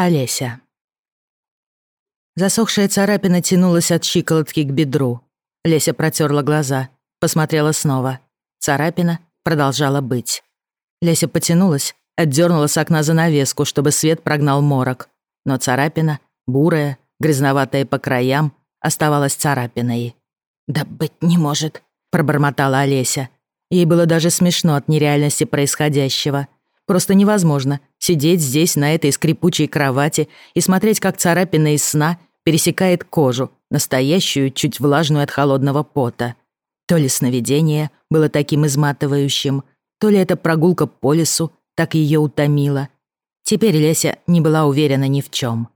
Олеся. Засохшая царапина тянулась от щиколотки к бедру. Леся протерла глаза, посмотрела снова. Царапина продолжала быть. Леся потянулась, отдернула с окна занавеску, чтобы свет прогнал морок. Но царапина, бурая, грязноватая по краям, оставалась царапиной. «Да быть не может», — пробормотала Олеся. Ей было даже смешно от нереальности происходящего. Просто невозможно сидеть здесь, на этой скрипучей кровати, и смотреть, как царапина из сна пересекает кожу, настоящую, чуть влажную от холодного пота. То ли сновидение было таким изматывающим, то ли эта прогулка по лесу так ее утомила. Теперь Леся не была уверена ни в чем.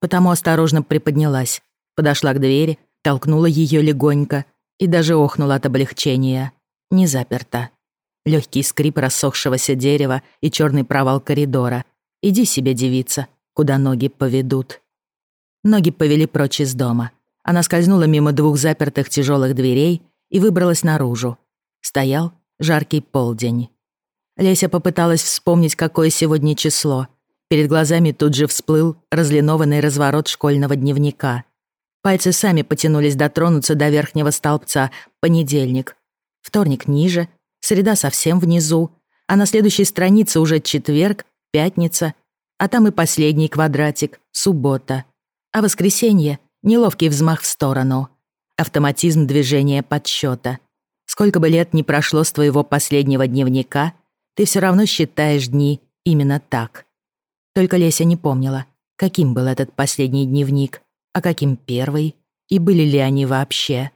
Потому осторожно приподнялась, подошла к двери, толкнула ее легонько и даже охнула от облегчения. Не заперта. Легкий скрип рассохшегося дерева и черный провал коридора. Иди себе, девица, куда ноги поведут. Ноги повели прочь из дома. Она скользнула мимо двух запертых тяжелых дверей и выбралась наружу. Стоял жаркий полдень. Леся попыталась вспомнить, какое сегодня число. Перед глазами тут же всплыл разлинованный разворот школьного дневника. Пальцы сами потянулись дотронуться до верхнего столбца. Понедельник. Вторник ниже, среда совсем внизу, а на следующей странице уже четверг, пятница, а там и последний квадратик, суббота а воскресенье — неловкий взмах в сторону. Автоматизм движения подсчета. Сколько бы лет ни прошло с твоего последнего дневника, ты все равно считаешь дни именно так. Только Леся не помнила, каким был этот последний дневник, а каким первый, и были ли они вообще.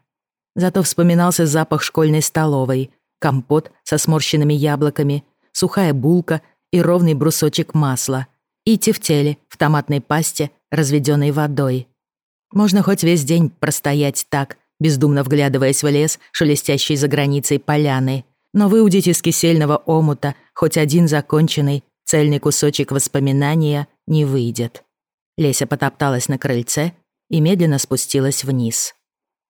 Зато вспоминался запах школьной столовой, компот со сморщенными яблоками, сухая булка и ровный брусочек масла, и тефтели в томатной пасте разведенной водой. Можно хоть весь день простоять так, бездумно вглядываясь в лес, шелестящий за границей поляны, но выудить из кисельного омута хоть один законченный, цельный кусочек воспоминания не выйдет. Леся потопталась на крыльце и медленно спустилась вниз.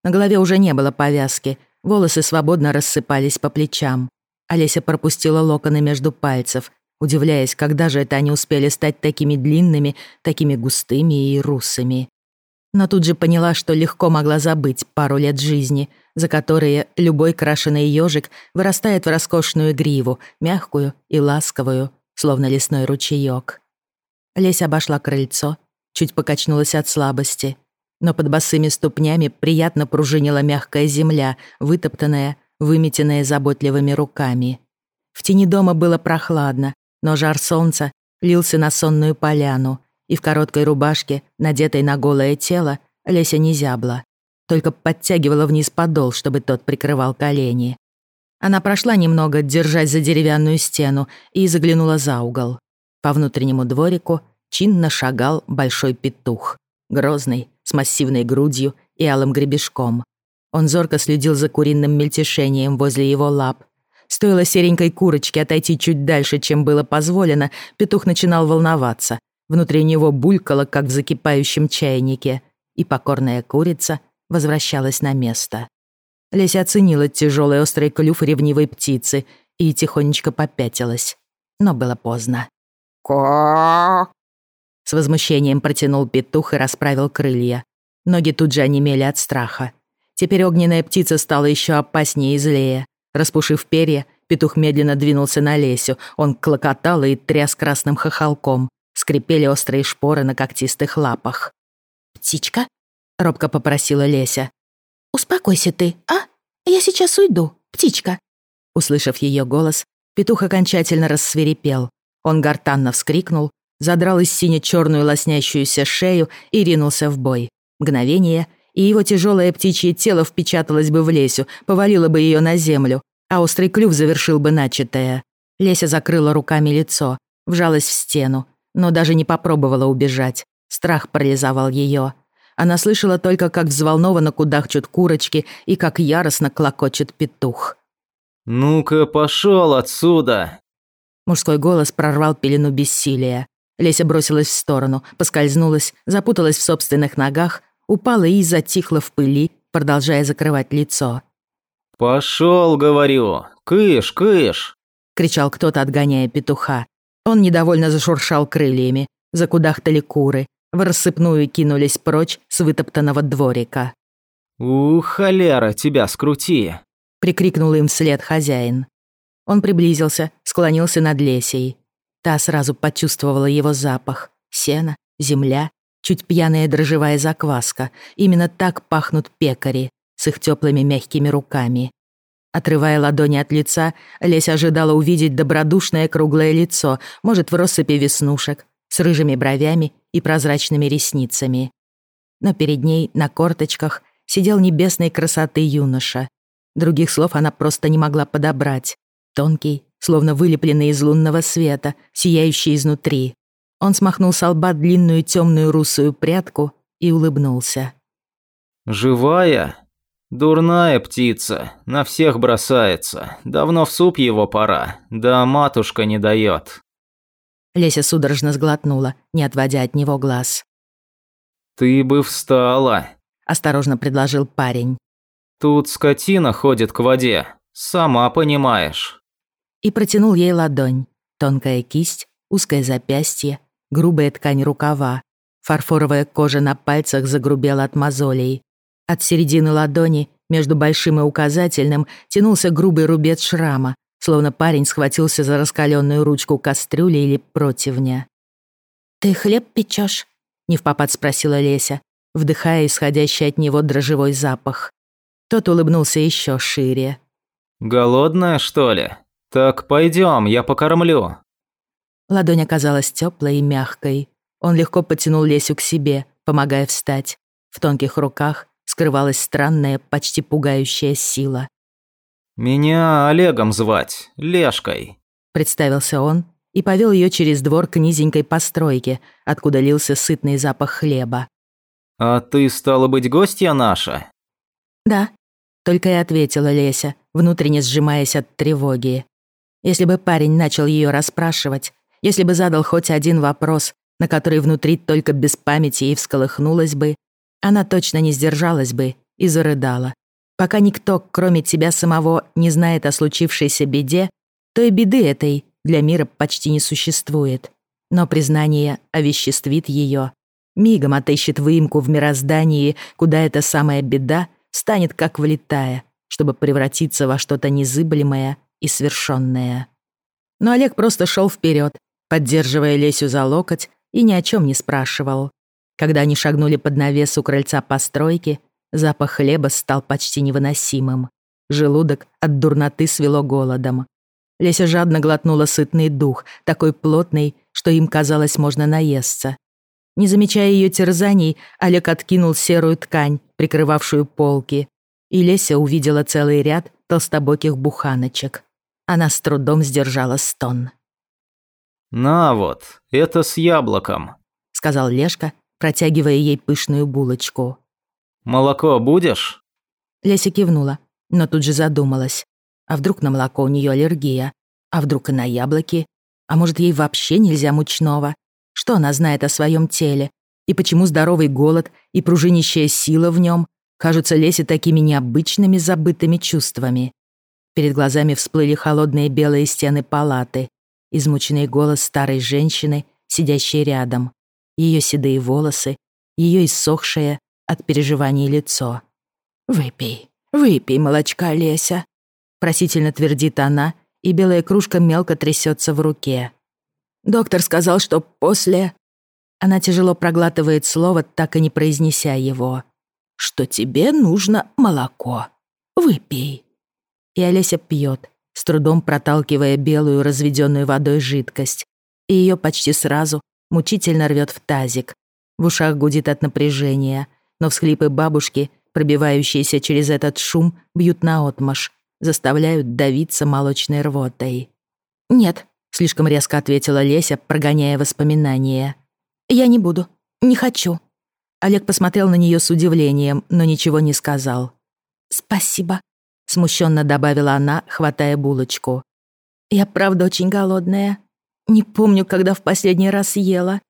На голове уже не было повязки, волосы свободно рассыпались по плечам. Олеся пропустила локоны между пальцев, удивляясь, когда же это они успели стать такими длинными, такими густыми и русыми. Но тут же поняла, что легко могла забыть пару лет жизни, за которые любой крашеный ежик вырастает в роскошную гриву, мягкую и ласковую, словно лесной ручеёк. Лесь обошла крыльцо, чуть покачнулась от слабости, но под босыми ступнями приятно пружинила мягкая земля, вытоптанная, выметенная заботливыми руками. В тени дома было прохладно, но жар солнца лился на сонную поляну, и в короткой рубашке, надетой на голое тело, Леся не зябла, только подтягивала вниз подол, чтобы тот прикрывал колени. Она прошла немного, держась за деревянную стену, и заглянула за угол. По внутреннему дворику чинно шагал большой петух, грозный, с массивной грудью и алым гребешком. Он зорко следил за куриным мельтешением возле его лап, Стоило серенькой курочке отойти чуть дальше, чем было позволено, петух начинал волноваться. Внутри него булькало, как в закипающем чайнике, и покорная курица возвращалась на место. Леся оценила тяжелый острый клюв ревнивой птицы и тихонечко попятилась. Но было поздно. ко С возмущением протянул петух и расправил крылья. Ноги тут же онемели от страха. Теперь огненная птица стала еще опаснее и злее. Распушив перья, петух медленно двинулся на Лесю. Он клокотал и тряс красным хохолком. Скрипели острые шпоры на когтистых лапах. «Птичка?» — робко попросила Леся. «Успокойся ты, а? Я сейчас уйду, птичка». Услышав ее голос, петух окончательно рассверепел. Он гортанно вскрикнул, задрал из сине-черную лоснящуюся шею и ринулся в бой. Мгновение — и его тяжелое птичье тело впечаталось бы в Лесю, повалило бы ее на землю, а острый клюв завершил бы начатое. Леся закрыла руками лицо, вжалась в стену, но даже не попробовала убежать. Страх парализовал ее. Она слышала только, как взволнованно кудахчут курочки и как яростно клокочет петух. «Ну-ка, пошел отсюда!» Мужской голос прорвал пелену бессилия. Леся бросилась в сторону, поскользнулась, запуталась в собственных ногах, упала и затихла в пыли, продолжая закрывать лицо. «Пошел, говорю! Кыш, кыш!» — кричал кто-то, отгоняя петуха. Он недовольно зашуршал крыльями, Закудахтали куры, в рассыпную кинулись прочь с вытоптанного дворика. «У, холера, тебя скрути!» — прикрикнул им вслед хозяин. Он приблизился, склонился над Лесей. Та сразу почувствовала его запах. Сено, земля, чуть пьяная дрожжевая закваска. Именно так пахнут пекари, с их теплыми мягкими руками. Отрывая ладони от лица, Леся ожидала увидеть добродушное круглое лицо, может, в россыпи веснушек, с рыжими бровями и прозрачными ресницами. Но перед ней, на корточках, сидел небесной красоты юноша. Других слов она просто не могла подобрать. Тонкий, словно вылепленный из лунного света, сияющий изнутри. Он смахнул с лба длинную темную русую прядку и улыбнулся. «Живая? Дурная птица, на всех бросается. Давно в суп его пора, да матушка не дает. Леся судорожно сглотнула, не отводя от него глаз. «Ты бы встала», — осторожно предложил парень. «Тут скотина ходит к воде, сама понимаешь». И протянул ей ладонь. Тонкая кисть, узкое запястье, грубая ткань рукава. Фарфоровая кожа на пальцах загрубела от мозолей. От середины ладони, между большим и указательным, тянулся грубый рубец шрама, словно парень схватился за раскаленную ручку кастрюли или противня. «Ты хлеб печешь? не в попад спросила Леся, вдыхая исходящий от него дрожжевой запах. Тот улыбнулся еще шире. «Голодная, что ли? Так пойдем, я покормлю». Ладонь оказалась теплой и мягкой. Он легко потянул Лесю к себе, помогая встать. В тонких руках скрывалась странная, почти пугающая сила. «Меня Олегом звать, Лешкой», — представился он и повел ее через двор к низенькой постройке, откуда лился сытный запах хлеба. «А ты, стала быть, гостья наша?» «Да», — только и ответила Леся, внутренне сжимаясь от тревоги. Если бы парень начал ее расспрашивать, если бы задал хоть один вопрос, на который внутри только без памяти и всколыхнулась бы, она точно не сдержалась бы и зарыдала. Пока никто, кроме тебя самого, не знает о случившейся беде, то и беды этой для мира почти не существует. Но признание овеществит ее. Мигом отыщет выемку в мироздании, куда эта самая беда станет как влетая, чтобы превратиться во что-то незыблемое и свершенное. Но Олег просто шел вперед, поддерживая Лесю за локоть и ни о чем не спрашивал. Когда они шагнули под навес у крыльца постройки, Запах хлеба стал почти невыносимым. Желудок от дурноты свело голодом. Леся жадно глотнула сытный дух, такой плотный, что им казалось можно наесться. Не замечая ее терзаний, Олег откинул серую ткань, прикрывавшую полки, и Леся увидела целый ряд толстобоких буханочек. Она с трудом сдержала стон. «На вот, это с яблоком», — сказал Лешка, протягивая ей пышную булочку. «Молоко будешь?» Леся кивнула, но тут же задумалась. А вдруг на молоко у нее аллергия? А вдруг и на яблоки? А может, ей вообще нельзя мучного? Что она знает о своем теле? И почему здоровый голод и пружинищая сила в нем кажутся Лесе такими необычными забытыми чувствами? Перед глазами всплыли холодные белые стены палаты, измученный голос старой женщины, сидящей рядом, ее седые волосы, ее иссохшее, от переживаний лицо. «Выпей, выпей молочка, Леся», — просительно твердит она, и белая кружка мелко трясется в руке. «Доктор сказал, что после...» Она тяжело проглатывает слово, так и не произнеся его. «Что тебе нужно молоко. Выпей». И Олеся пьет, с трудом проталкивая белую разведенную водой жидкость, и ее почти сразу мучительно рвет в тазик. В ушах гудит от напряжения, но всхлипы бабушки, пробивающиеся через этот шум, бьют наотмашь, заставляют давиться молочной рвотой. «Нет», — слишком резко ответила Леся, прогоняя воспоминания. «Я не буду. Не хочу». Олег посмотрел на нее с удивлением, но ничего не сказал. «Спасибо», — смущенно добавила она, хватая булочку. «Я правда очень голодная. Не помню, когда в последний раз ела».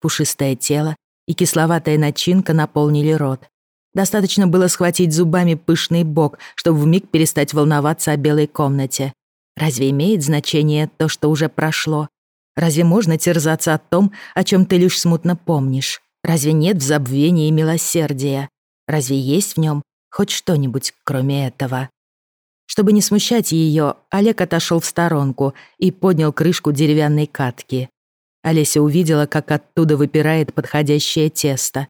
Пушистое тело и кисловатая начинка наполнили рот. Достаточно было схватить зубами пышный бок, чтобы вмиг перестать волноваться о белой комнате. Разве имеет значение то, что уже прошло? Разве можно терзаться о том, о чем ты лишь смутно помнишь? Разве нет в забвении милосердия? Разве есть в нем хоть что-нибудь, кроме этого? Чтобы не смущать ее, Олег отошел в сторонку и поднял крышку деревянной катки. Олеся увидела, как оттуда выпирает подходящее тесто.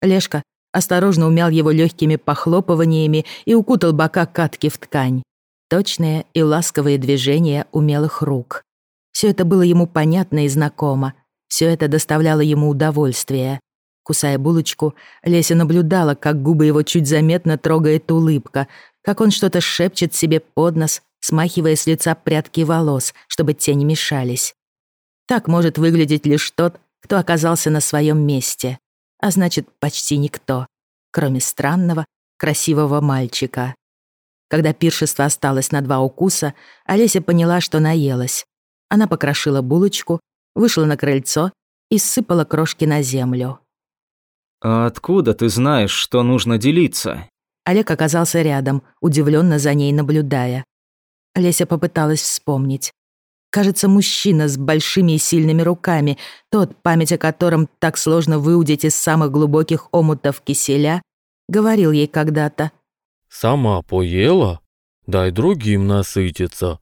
Лешка осторожно умял его легкими похлопываниями и укутал бока катки в ткань. Точные и ласковые движения умелых рук. Все это было ему понятно и знакомо. Все это доставляло ему удовольствие. Кусая булочку, Леся наблюдала, как губы его чуть заметно трогает улыбка, как он что-то шепчет себе под нос, смахивая с лица прядки волос, чтобы те не мешались. Так может выглядеть лишь тот, кто оказался на своем месте, а значит, почти никто, кроме странного, красивого мальчика. Когда пиршество осталось на два укуса, Олеся поняла, что наелась. Она покрошила булочку, вышла на крыльцо и сыпала крошки на землю. «А откуда ты знаешь, что нужно делиться?» Олег оказался рядом, удивленно за ней наблюдая. Олеся попыталась вспомнить. Кажется, мужчина с большими и сильными руками, тот, память о котором так сложно выудить из самых глубоких омутов киселя, говорил ей когда-то. «Сама поела? Дай другим насытиться.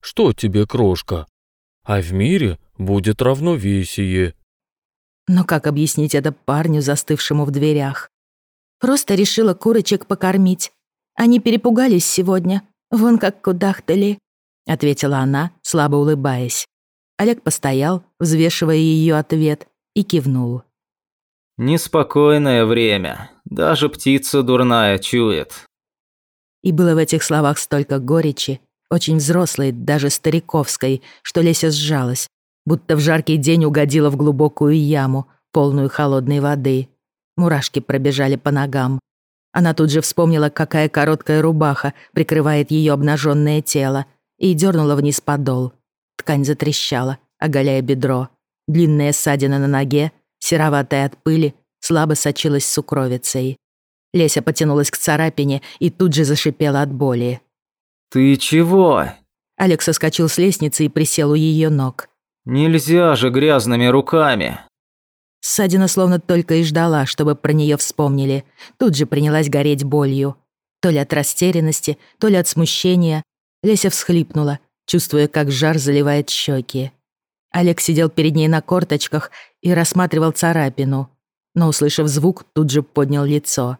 Что тебе, крошка? а в мире будет равновесие. Но как объяснить это парню, застывшему в дверях? Просто решила курочек покормить. Они перепугались сегодня, вон как кудахтали, ответила она, слабо улыбаясь. Олег постоял, взвешивая ее ответ, и кивнул. «Неспокойное время. Даже птица дурная чует». И было в этих словах столько горечи, очень взрослой, даже стариковской, что Леся сжалась, будто в жаркий день угодила в глубокую яму, полную холодной воды. Мурашки пробежали по ногам. Она тут же вспомнила, какая короткая рубаха прикрывает ее обнаженное тело, и дернула вниз подол. Ткань затрещала, оголяя бедро. Длинная ссадина на ноге, сероватая от пыли, слабо сочилась сукровицей. Леся потянулась к царапине и тут же зашипела от боли. «Ты чего?» Алекс соскочил с лестницы и присел у ее ног. «Нельзя же грязными руками!» Ссадина словно только и ждала, чтобы про нее вспомнили. Тут же принялась гореть болью. То ли от растерянности, то ли от смущения. Леся всхлипнула, чувствуя, как жар заливает щеки. Олег сидел перед ней на корточках и рассматривал царапину, но, услышав звук, тут же поднял лицо.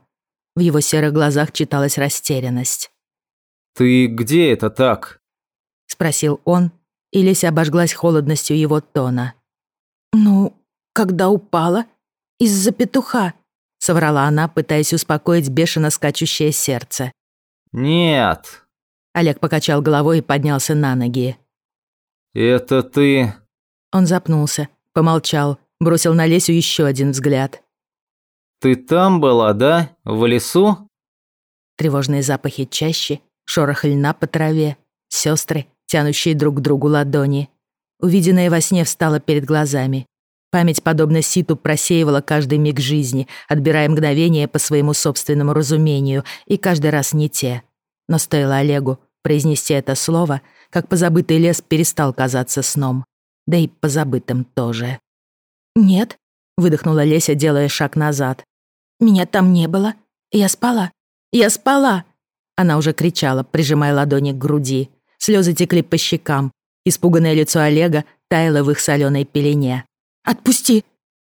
В его серых глазах читалась растерянность. «Ты где это так?» — спросил он, и Леся обожглась холодностью его тона. «Ну, когда упала? Из-за петуха», — соврала она, пытаясь успокоить бешено скачущее сердце. «Нет». Олег покачал головой и поднялся на ноги. «Это ты...» Он запнулся, помолчал, бросил на Лесю еще один взгляд. «Ты там была, да? В лесу?» Тревожные запахи чаще, шорох льна по траве, сестры, тянущие друг к другу ладони. Увиденное во сне встало перед глазами. Память, подобно ситу, просеивала каждый миг жизни, отбирая мгновения по своему собственному разумению, и каждый раз не те. Но стоило Олегу произнести это слово, как позабытый лес перестал казаться сном. Да и позабытым тоже. «Нет», — выдохнула Леся, делая шаг назад. «Меня там не было. Я спала. Я спала!» Она уже кричала, прижимая ладони к груди. Слезы текли по щекам. Испуганное лицо Олега таяло в их соленой пелене. «Отпусти!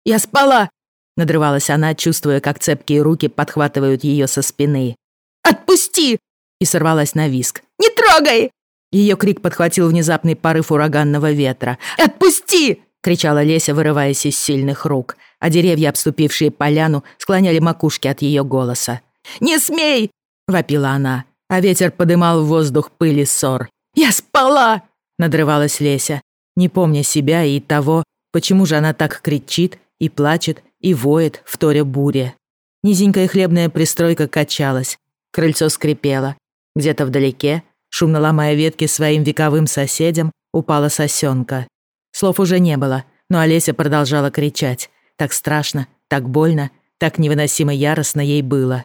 Я спала!» Надрывалась она, чувствуя, как цепкие руки подхватывают ее со спины. «Отпусти!» И сорвалась на виск. «Не трогай!» Ее крик подхватил внезапный порыв ураганного ветра. «Отпусти!» — кричала Леся, вырываясь из сильных рук, а деревья, обступившие поляну, склоняли макушки от ее голоса. «Не смей! вопила она, а ветер подымал в воздух пыли ссор. «Я спала!» — надрывалась Леся, не помня себя и того, почему же она так кричит и плачет и воет в торе буре. Низенькая хлебная пристройка качалась, крыльцо скрипело. Где-то вдалеке, шумно ломая ветки своим вековым соседям, упала сосенка. Слов уже не было, но Олеся продолжала кричать. Так страшно, так больно, так невыносимо яростно ей было.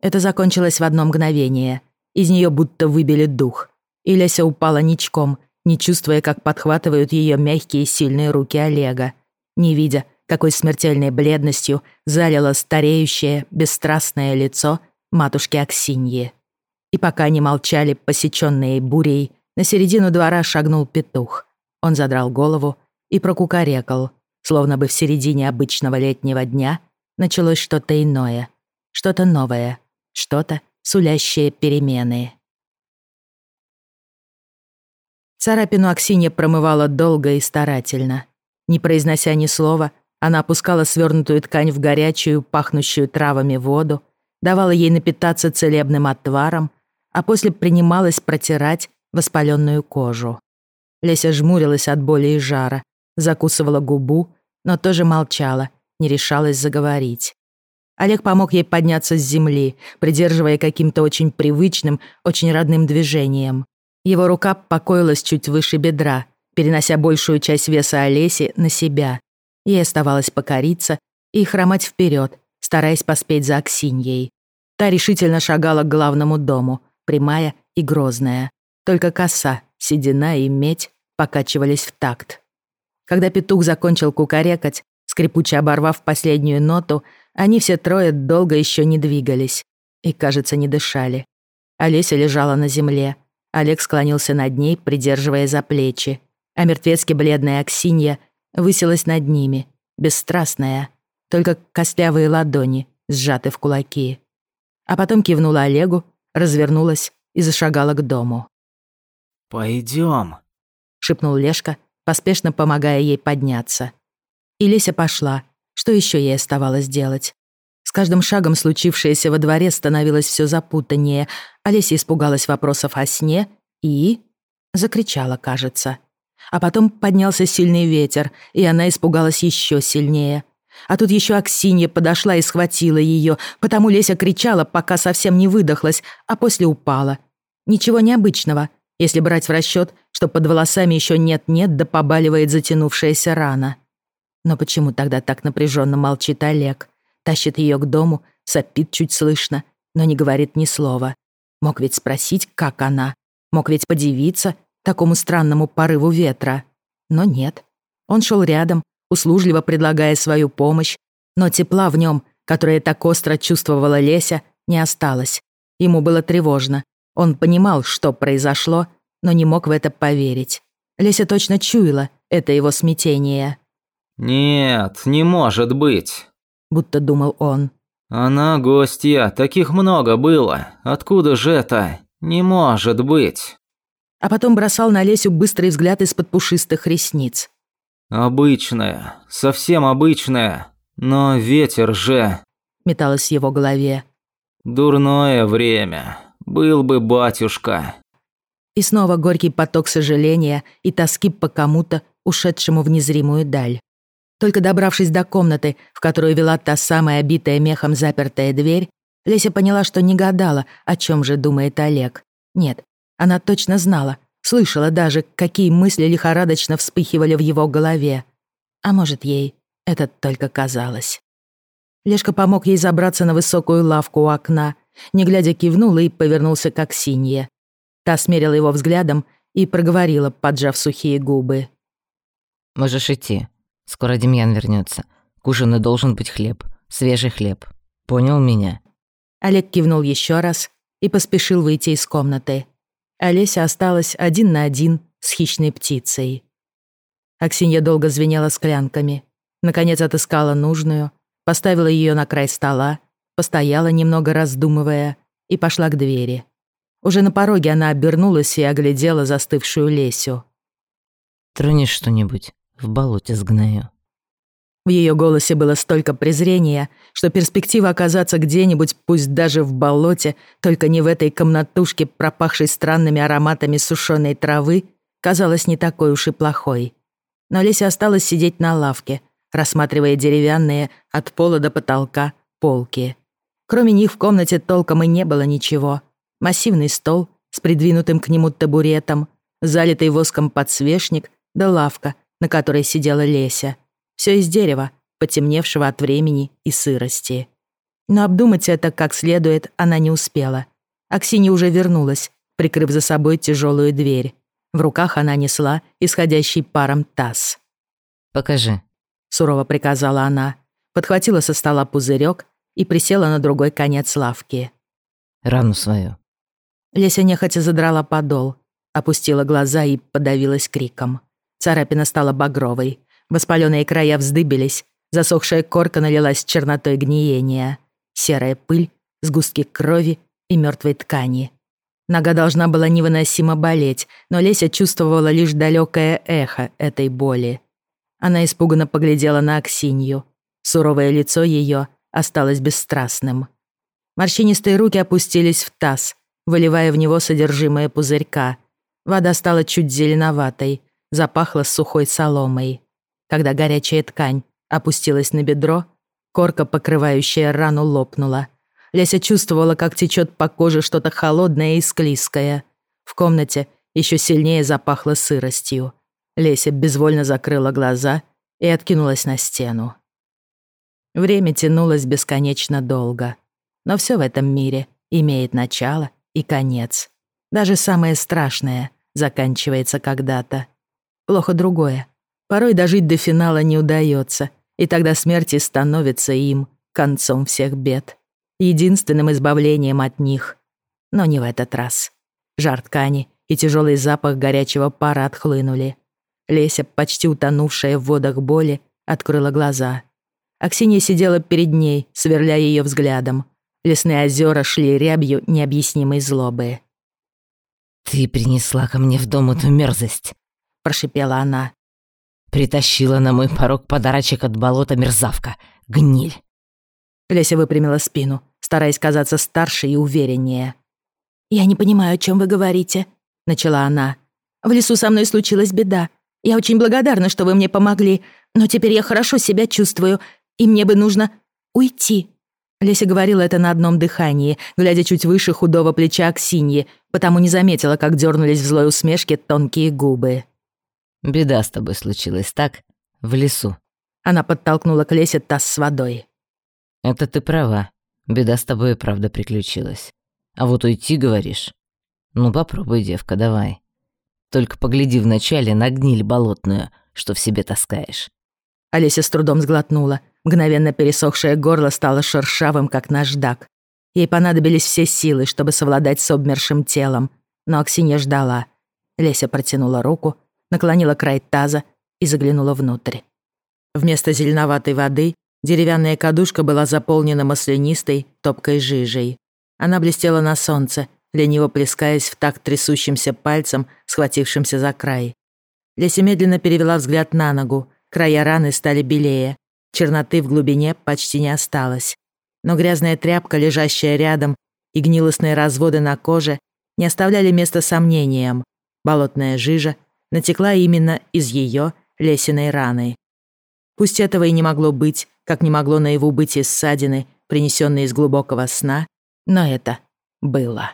Это закончилось в одно мгновение. Из нее будто выбили дух. И Леся упала ничком, не чувствуя, как подхватывают ее мягкие сильные руки Олега, не видя, какой смертельной бледностью залило стареющее, бесстрастное лицо матушки Аксиньи. И пока они молчали, посеченные бурей, на середину двора шагнул петух. Он задрал голову и прокукарекал, словно бы в середине обычного летнего дня началось что-то иное, что-то новое, что-то, сулящее перемены. Царапину Аксинья промывала долго и старательно. Не произнося ни слова, она опускала свернутую ткань в горячую, пахнущую травами воду, давала ей напитаться целебным отваром, а после принималась протирать воспаленную кожу. Леся жмурилась от боли и жара, закусывала губу, но тоже молчала, не решалась заговорить. Олег помог ей подняться с земли, придерживая каким-то очень привычным, очень родным движением. Его рука покоилась чуть выше бедра, перенося большую часть веса Олеси на себя. Ей оставалось покориться и хромать вперед, стараясь поспеть за Аксиньей. Та решительно шагала к главному дому, прямая и грозная. Только коса, седина и медь покачивались в такт. Когда петух закончил кукарекать, скрипуче оборвав последнюю ноту, они все трое долго еще не двигались и, кажется, не дышали. Олеся лежала на земле, Олег склонился над ней, придерживая за плечи, а мертвецки бледная Аксинья высилась над ними, бесстрастная, только костлявые ладони сжаты в кулаки. А потом кивнула Олегу, развернулась и зашагала к дому. «Пойдем», — шепнул Лешка, поспешно помогая ей подняться. И Леся пошла. Что еще ей оставалось делать? Каждым шагом случившееся во дворе становилось все запутаннее. Олеся испугалась вопросов о сне и... Закричала, кажется. А потом поднялся сильный ветер, и она испугалась еще сильнее. А тут еще Аксинья подошла и схватила ее, потому Леся кричала, пока совсем не выдохлась, а после упала. Ничего необычного, если брать в расчет, что под волосами еще нет-нет, да побаливает затянувшаяся рана. Но почему тогда так напряженно молчит Олег? Тащит ее к дому, сопит чуть слышно, но не говорит ни слова. Мог ведь спросить, как она. Мог ведь подивиться такому странному порыву ветра. Но нет. Он шел рядом, услужливо предлагая свою помощь, но тепла в нем, которое так остро чувствовала Леся, не осталось. Ему было тревожно. Он понимал, что произошло, но не мог в это поверить. Леся точно чуяла это его смятение. «Нет, не может быть будто думал он. «Она гостья, таких много было. Откуда же это? Не может быть!» А потом бросал на Лесю быстрый взгляд из-под пушистых ресниц. «Обычная, совсем обычная, но ветер же...» Металось в его голове. «Дурное время. Был бы батюшка». И снова горький поток сожаления и тоски по кому-то, ушедшему в незримую даль. Только добравшись до комнаты, в которую вела та самая обитая мехом запертая дверь, Леся поняла, что не гадала, о чем же думает Олег. Нет, она точно знала, слышала даже, какие мысли лихорадочно вспыхивали в его голове. А может, ей это только казалось. Лешка помог ей забраться на высокую лавку у окна, не глядя кивнула и повернулся к Аксинье. Та смерила его взглядом и проговорила, поджав сухие губы. «Можешь идти. Скоро Демьян вернется. К ужину должен быть хлеб. Свежий хлеб. Понял меня?» Олег кивнул еще раз и поспешил выйти из комнаты. Олеся осталась один на один с хищной птицей. Аксинья долго звенела склянками. Наконец отыскала нужную, поставила ее на край стола, постояла немного раздумывая и пошла к двери. Уже на пороге она обернулась и оглядела застывшую Лесю. «Тронешь что-нибудь?» В болоте сгною». В ее голосе было столько презрения, что перспектива оказаться где-нибудь, пусть даже в болоте, только не в этой комнатушке, пропахшей странными ароматами сушеной травы, казалась не такой уж и плохой. Но Леся осталась сидеть на лавке, рассматривая деревянные от пола до потолка полки. Кроме них в комнате толком и не было ничего. Массивный стол с придвинутым к нему табуретом, залитый воском подсвечник да лавка — на которой сидела Леся. Все из дерева, потемневшего от времени и сырости. Но обдумать это как следует она не успела. Аксинья уже вернулась, прикрыв за собой тяжелую дверь. В руках она несла исходящий паром таз. «Покажи», — сурово приказала она, подхватила со стола пузырек и присела на другой конец лавки. «Рану свою». Леся нехотя задрала подол, опустила глаза и подавилась криком. Царапина стала багровой, воспаленные края вздыбились, засохшая корка налилась чернотой гниения, серая пыль, сгустки крови и мертвой ткани. Нога должна была невыносимо болеть, но Леся чувствовала лишь далекое эхо этой боли. Она испуганно поглядела на Аксинью. Суровое лицо ее осталось бесстрастным. Морщинистые руки опустились в таз, выливая в него содержимое пузырька. Вода стала чуть зеленоватой, запахла сухой соломой. Когда горячая ткань опустилась на бедро, корка, покрывающая рану, лопнула. Леся чувствовала, как течет по коже что-то холодное и склизкое. В комнате еще сильнее запахло сыростью. Леся безвольно закрыла глаза и откинулась на стену. Время тянулось бесконечно долго. Но все в этом мире имеет начало и конец. Даже самое страшное заканчивается когда-то. Плохо другое. Порой дожить до финала не удается, и тогда смерти становится им концом всех бед единственным избавлением от них. Но не в этот раз. Жар ткани и тяжелый запах горячего пара отхлынули. Леся, почти утонувшая в водах боли, открыла глаза. Аксинья сидела перед ней, сверляя ее взглядом. Лесные озера шли рябью необъяснимой злобы. «Ты принесла ко мне в дом эту мерзость», — прошипела она. «Притащила на мой порог подарочек от болота мерзавка, гниль. Леся выпрямила спину, стараясь казаться старше и увереннее. «Я не понимаю, о чем вы говорите», — начала она. «В лесу со мной случилась беда. Я очень благодарна, что вы мне помогли, но теперь я хорошо себя чувствую, и мне бы нужно уйти». Леся говорила это на одном дыхании, глядя чуть выше худого плеча Аксиньи, потому не заметила, как дернулись в злой усмешке тонкие губы. «Беда с тобой случилась, так? В лесу». Она подтолкнула к Лесе таз с водой. Это ты права. Беда с тобой и правда приключилась. А вот уйти, говоришь? Ну попробуй, девка, давай. Только погляди вначале на гниль болотную, что в себе таскаешь. Олеся с трудом сглотнула. Мгновенно пересохшее горло стало шершавым, как наждак. Ей понадобились все силы, чтобы совладать с обмершим телом. Но Аксинья ждала. Леся протянула руку, наклонила край таза и заглянула внутрь. Вместо зеленоватой воды Деревянная кадушка была заполнена маслянистой, топкой жижей. Она блестела на солнце, лениво плескаясь в такт трясущимся пальцем, схватившимся за край. Леся медленно перевела взгляд на ногу. Края раны стали белее. Черноты в глубине почти не осталось. Но грязная тряпка, лежащая рядом, и гнилостные разводы на коже не оставляли места сомнениям. Болотная жижа натекла именно из ее лесиной раны. Пусть этого и не могло быть, как не могло наяву быть из ссадины, принесенной из глубокого сна, но это было.